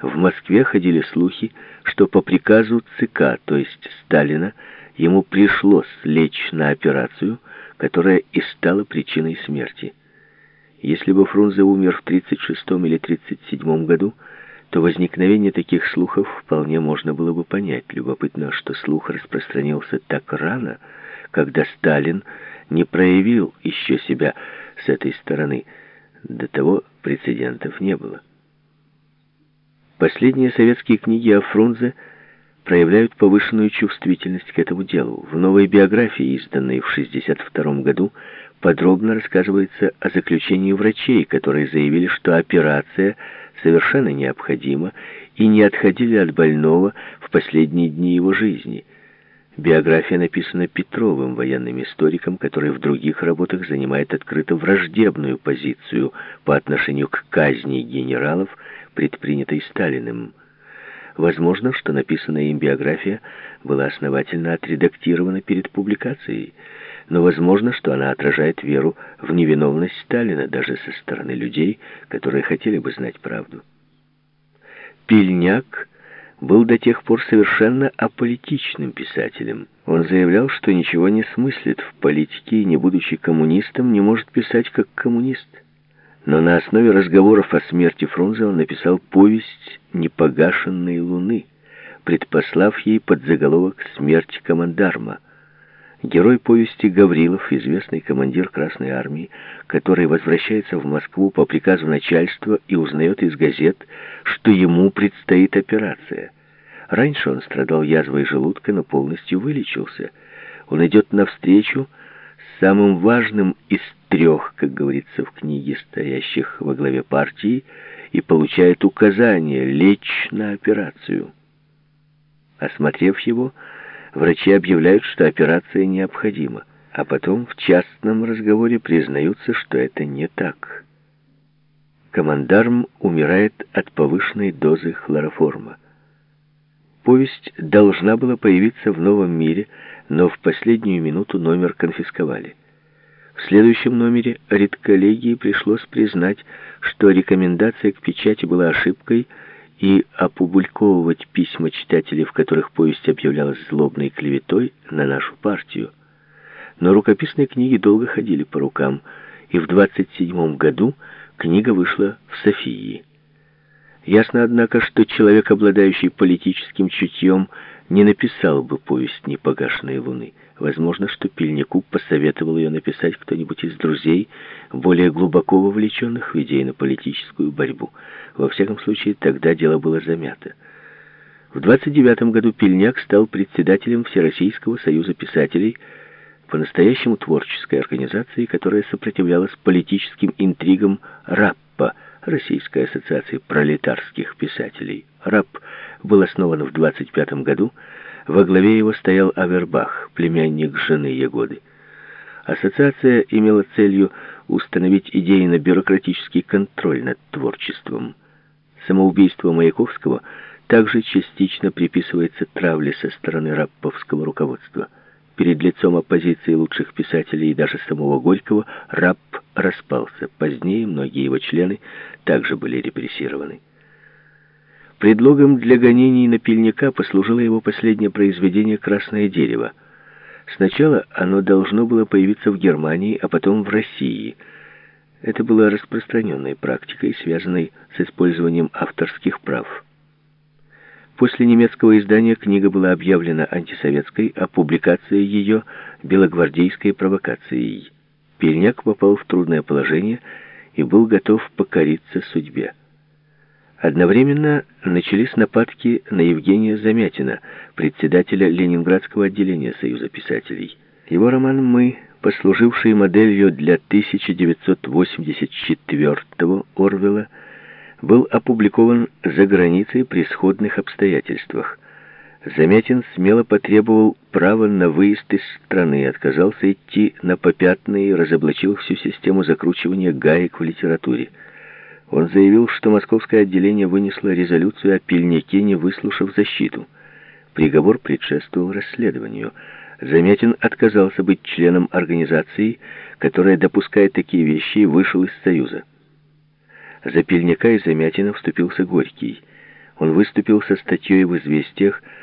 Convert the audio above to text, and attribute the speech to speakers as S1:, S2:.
S1: в Москве ходили слухи, что по приказу ЦК, то есть Сталина, ему пришлось лечь на операцию, которая и стала причиной смерти. Если бы Фрунзе умер в 36 или 37 году, то возникновение таких слухов вполне можно было бы понять. Любопытно, что слух распространился так рано, когда Сталин не проявил еще себя с этой стороны. До того прецедентов не было. Последние советские книги о Фрунзе проявляют повышенную чувствительность к этому делу. В новой биографии, изданной в 1962 году, подробно рассказывается о заключении врачей, которые заявили, что операция совершенно необходима и не отходили от больного в последние дни его жизни. Биография написана Петровым, военным историком, который в других работах занимает открыто враждебную позицию по отношению к казни генералов, предпринятой Сталиным. Возможно, что написанная им биография была основательно отредактирована перед публикацией, но возможно, что она отражает веру в невиновность Сталина даже со стороны людей, которые хотели бы знать правду. Пильняк был до тех пор совершенно аполитичным писателем. Он заявлял, что ничего не смыслит в политике и, не будучи коммунистом, не может писать как коммунист. Но на основе разговоров о смерти Фрунзе он написал повесть «Непогашенной луны», предпослав ей под заголовок «Смерть командарма». Герой повести Гаврилов, известный командир Красной Армии, который возвращается в Москву по приказу начальства и узнает из газет, что ему предстоит операция. Раньше он страдал язвой желудка, но полностью вылечился. Он идет навстречу самым важным из трех, как говорится в книге, стоящих во главе партии, и получает указание лечь на операцию. Осмотрев его, врачи объявляют, что операция необходима, а потом в частном разговоре признаются, что это не так. Командарм умирает от повышенной дозы хлороформа. Повесть должна была появиться в новом мире, но в последнюю минуту номер конфисковали. В следующем номере редколлегии пришлось признать, что рекомендация к печати была ошибкой, и опубликовывать письма читателей, в которых повесть объявлялась злобной клеветой на нашу партию. Но рукописные книги долго ходили по рукам, и в 27 году книга вышла в Софии. Ясно, однако, что человек, обладающий политическим чутьем, не написал бы повесть «Непогашенной луны». Возможно, что Пильнику посоветовал ее написать кто-нибудь из друзей, более глубоко вовлеченных в идейно-политическую борьбу. Во всяком случае, тогда дело было замято. В 29 году Пильняк стал председателем Всероссийского союза писателей, по-настоящему творческой организации, которая сопротивлялась политическим интригам РАППа, Российской ассоциации пролетарских писателей. РАП был основан в 25 году, во главе его стоял Авербах, племянник жены Ягоды. Ассоциация имела целью установить идейно-бюрократический контроль над творчеством. Самоубийство Маяковского также частично приписывается травле со стороны рапповского руководства. Перед лицом оппозиции лучших писателей и даже самого Горького рапп распался. Позднее многие его члены также были репрессированы. Предлогом для гонений на пильника послужило его последнее произведение «Красное дерево». Сначала оно должно было появиться в Германии, а потом в России. Это было распространенной практикой, связанной с использованием авторских прав. После немецкого издания книга была объявлена антисоветской, а публикация ее – белогвардейской провокацией. Пельняк попал в трудное положение и был готов покориться судьбе. Одновременно начались нападки на Евгения Замятина, председателя Ленинградского отделения Союза писателей. Его роман «Мы», послуживший моделью для 1984-го Орвела, был опубликован за границей при сходных обстоятельствах. Замятин смело потребовал права на выезд из страны, отказался идти на попятные и разоблачил всю систему закручивания гаек в литературе. Он заявил, что московское отделение вынесло резолюцию о пильнике, не выслушав защиту. Приговор предшествовал расследованию. Замятин отказался быть членом организации, которая допускает такие вещи, и вышел из Союза. За Пельняка и Замятина вступился Горький. Он выступил со статьей в «Известиях»,